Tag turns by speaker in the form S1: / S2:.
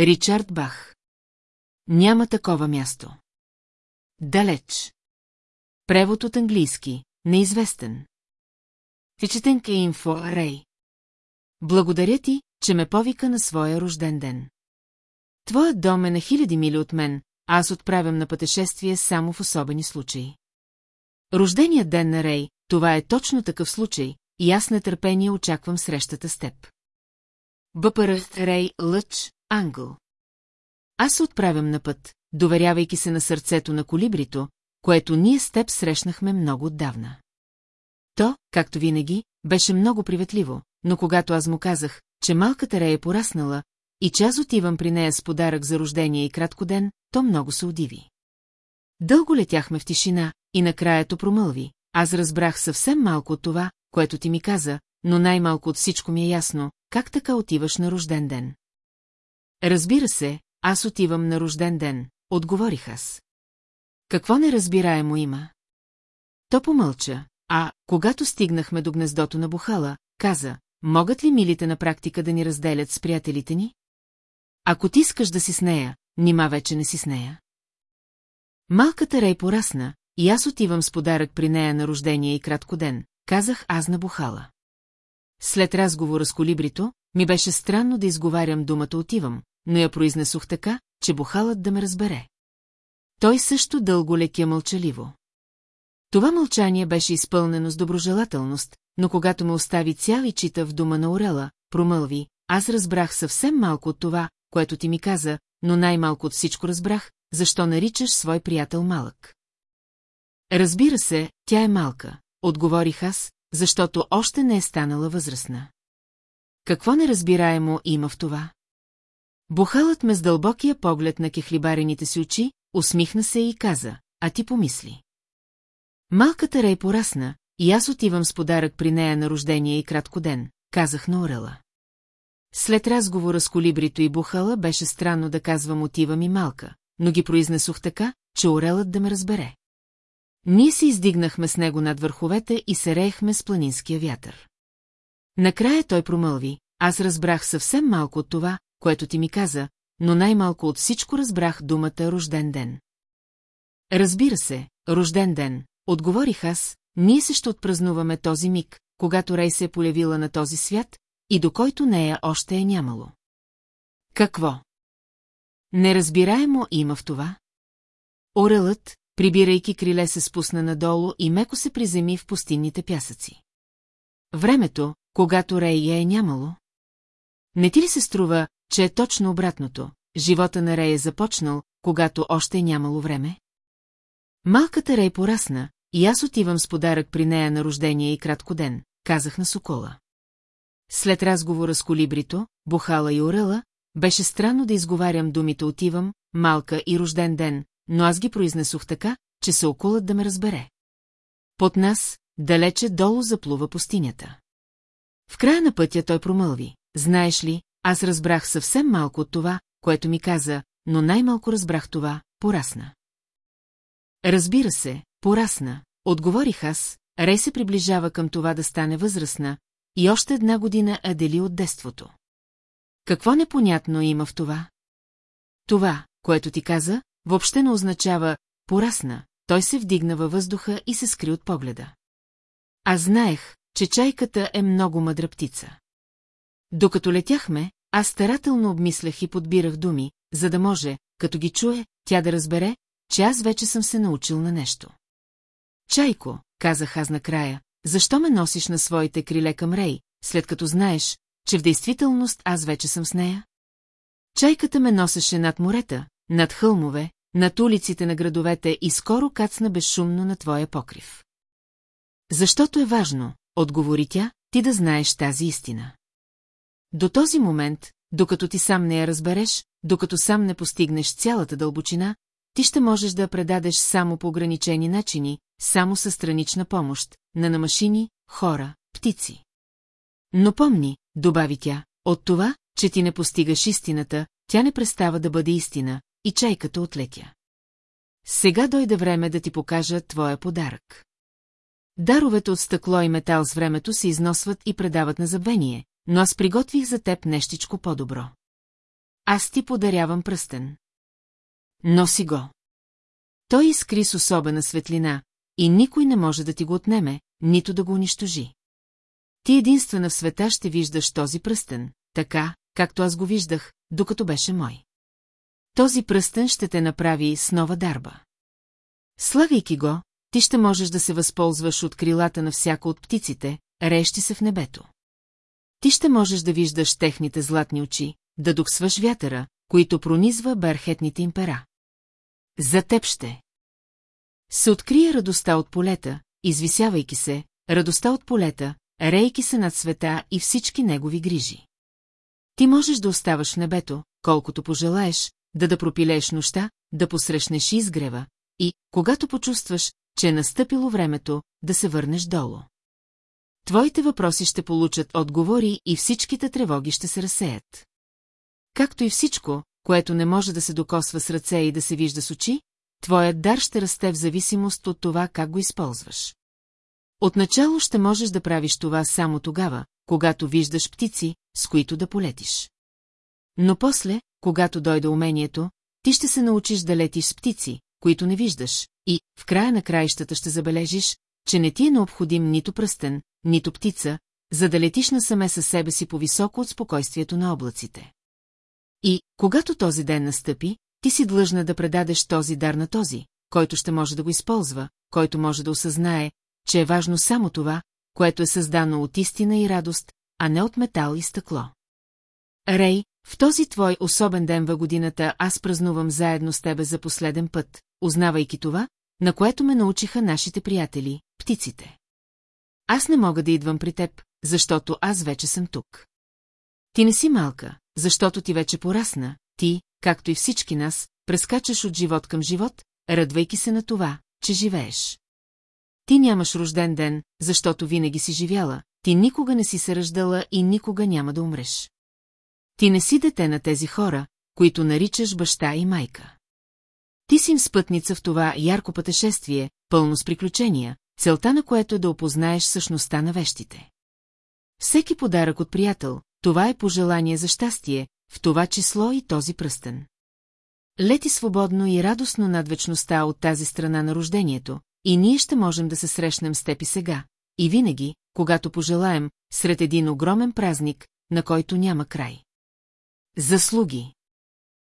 S1: Ричард Бах. Няма такова място. Далеч. Превод от английски. Неизвестен. Вичетенка инфо Рей. Благодаря ти, че ме повика на своя рожден ден. Твоят дом е на хиляди мили от мен, а аз отправям на пътешествие само в особени случаи. Рожденият ден на Рей, това е точно такъв случай, и аз нетърпение очаквам срещата с теб. Бъпър Рей Лъч, Англ. Аз се отправям на път, доверявайки се на сърцето на колибрито, което ние с теб срещнахме много отдавна. То, както винаги, беше много приветливо, но когато аз му казах, че малката Рея е пораснала и че аз отивам при нея с подарък за рождение и кратко ден, то много се удиви. Дълго летяхме в тишина и накрая то промълви. Аз разбрах съвсем малко от това, което ти ми каза, но най-малко от всичко ми е ясно, как така отиваш на рожден ден. Разбира се, аз отивам на рожден ден, отговорих аз. Какво неразбираемо има? То помълча, а, когато стигнахме до гнездото на Бухала, каза, могат ли милите на практика да ни разделят с приятелите ни? Ако ти искаш да си с нея, нима вече не си с нея. Малката Рей порасна, и аз отивам с подарък при нея на рождение и кратко ден, казах аз на Бухала. След разговора с колибрито, ми беше странно да изговарям думата отивам, но я произнесох така, че Бухалът да ме разбере. Той също дълго лекя мълчаливо. Това мълчание беше изпълнено с доброжелателност, но когато ме остави цял и чита в дома на Орела, промълви, аз разбрах съвсем малко от това, което ти ми каза, но най-малко от всичко разбрах, защо наричаш свой приятел малък. Разбира се, тя е малка, отговорих аз, защото още не е станала възрастна. Какво неразбираемо има в това? Бухалът ме с дълбокия поглед на кехлибарените си очи, усмихна се и каза, а ти помисли. Малката Рей порасна, и аз отивам с подарък при нея на рождение и кратко ден, казах на Орела. След разговора с колибрито и Бухала беше странно да казвам отивам и малка, но ги произнесох така, че Орелът да ме разбере. Ние се издигнахме с него над върховете и се реехме с планинския вятър. Накрая той промълви, аз разбрах съвсем малко от това, което ти ми каза, но най-малко от всичко разбрах думата рожден ден. Разбира се, рожден ден, отговорих аз, ние се ще отпразнуваме този миг, когато Рей се е полявила на този свят и до който нея още е нямало. Какво? Неразбираемо има в това. Орелът, прибирайки криле се спусна надолу и меко се приземи в пустинните пясъци. Времето, когато Рей я е нямало? Не ти ли се струва, че е точно обратното? Живота на Рей е започнал, когато още е нямало време? Малката Рей порасна, и аз отивам с подарък при нея на рождение и кратко ден, казах на Сокола. След разговора с колибрито, Бухала и Орела, беше странно да изговарям думите отивам, малка и рожден ден, но аз ги произнесох така, че се окулът да ме разбере. Под нас, далече долу заплува пустинята. В края на пътя той промълви. Знаеш ли, аз разбрах съвсем малко от това, което ми каза, но най-малко разбрах това, порасна. Разбира се, порасна, отговорих аз, Рей се приближава към това да стане възрастна, и още една година Адели от детството. Какво непонятно има в това? Това, което ти каза, въобще не означава «порасна», той се вдигна във въздуха и се скри от погледа. Аз знаех, че чайката е много мъдра птица. Докато летяхме, аз старателно обмислях и подбирах думи, за да може, като ги чуе, тя да разбере, че аз вече съм се научил на нещо. Чайко, казах аз накрая, защо ме носиш на своите криле към Рей, след като знаеш, че в действителност аз вече съм с нея? Чайката ме носеше над морета, над хълмове, над улиците на градовете и скоро кацна безшумно на твоя покрив. Защото е важно, отговори тя, ти да знаеш тази истина. До този момент, докато ти сам не я разбереш, докато сам не постигнеш цялата дълбочина, ти ще можеш да я предадеш само по ограничени начини, само със странична помощ, на на машини, хора, птици. Но помни, добави тя, от това, че ти не постигаш истината, тя не престава да бъде истина, и чайката отлетя. Сега дойде време да ти покажа твоя подарък. Даровете от стъкло и метал с времето се износват и предават на забвение, но аз приготвих за теб нещичко по-добро. Аз ти подарявам пръстен. Носи го. Той изкри с особена светлина, и никой не може да ти го отнеме, нито да го унищожи. Ти единствена в света ще виждаш този пръстен, така, както аз го виждах, докато беше мой. Този пръстен ще те направи с нова дарба. Слагайки го, ти ще можеш да се възползваш от крилата на всяка от птиците, рещи се в небето. Ти ще можеш да виждаш техните златни очи, да доксваш вятъра, които пронизва бархетните им пера. За теб ще. Се открие радостта от полета, извисявайки се, радостта от полета, рейки се над света и всички негови грижи. Ти можеш да оставаш небето, колкото пожелаеш, да да пропилееш нощта, да посрещнеш изгрева и, когато почувстваш, че е настъпило времето, да се върнеш долу. Твоите въпроси ще получат отговори и всичките тревоги ще се разсеят. Както и всичко, което не може да се докосва с ръце и да се вижда с очи, твоят дар ще расте в зависимост от това как го използваш. Отначало ще можеш да правиш това само тогава, когато виждаш птици, с които да полетиш. Но после, когато дойде умението, ти ще се научиш да летиш с птици, които не виждаш, и, в края на краищата ще забележиш, че не ти е необходим нито пръстен, нито птица, за да летиш насаме със себе си по-високо от спокойствието на облаците. И, когато този ден настъпи, ти си длъжна да предадеш този дар на този, който ще може да го използва, който може да осъзнае, че е важно само това, което е създано от истина и радост, а не от метал и стъкло. Рей, в този твой особен ден във годината аз празнувам заедно с тебе за последен път, узнавайки това, на което ме научиха нашите приятели, птиците. Аз не мога да идвам при теб, защото аз вече съм тук. Ти не си малка, защото ти вече порасна, ти, както и всички нас, прескачаш от живот към живот, радвайки се на това, че живееш. Ти нямаш рожден ден, защото винаги си живяла, ти никога не си се ръждала и никога няма да умреш. Ти не си дете на тези хора, които наричаш баща и майка. Ти си им спътница в това ярко пътешествие, пълно с приключения, целта на което е да опознаеш същността на вещите. Всеки подарък от приятел, това е пожелание за щастие, в това число и този пръстен. Лети свободно и радостно над вечността от тази страна на рождението, и ние ще можем да се срещнем с теб и сега, и винаги, когато пожелаем, сред един огромен празник, на който няма край. Заслуги